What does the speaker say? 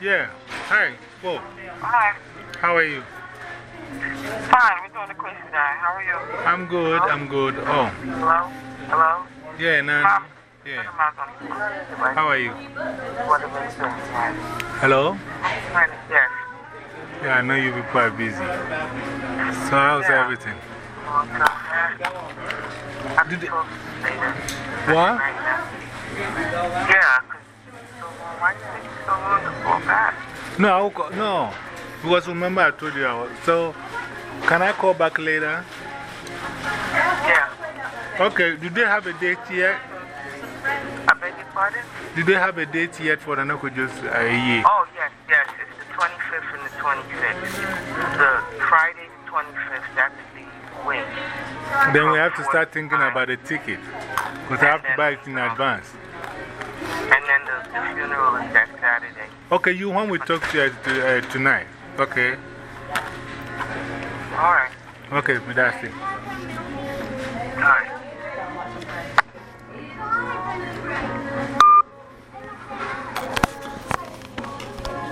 Yeah. Hi. Whoa. Hi. How are you? Fine. We're doing the quiz today. How are you? I'm good. I'm good. Oh. Hello? Hello? Yeah, Nan. Mom? Yeah. How are you? What am I doing? Hello? Yes. Yeah, I know you people quite busy. So, how's everything? Did? What? Yeah. so Why did it so long to call back? No, call, no. Because remember I told you I was. So, can I call back later? Yeah. Okay, do they have a date yet? I beg your pardon? Do they have a date yet for the Nako just year? Oh, yes, yes. It's the 25th and the 26th. The Friday the 25th, that's the week. Then we have to start thinking about the ticket. Because I have to buy it in advance. The, funeral is that Saturday. Okay, you want we talk to, uh, tonight? Okay. All right. Okay, that's it. All right.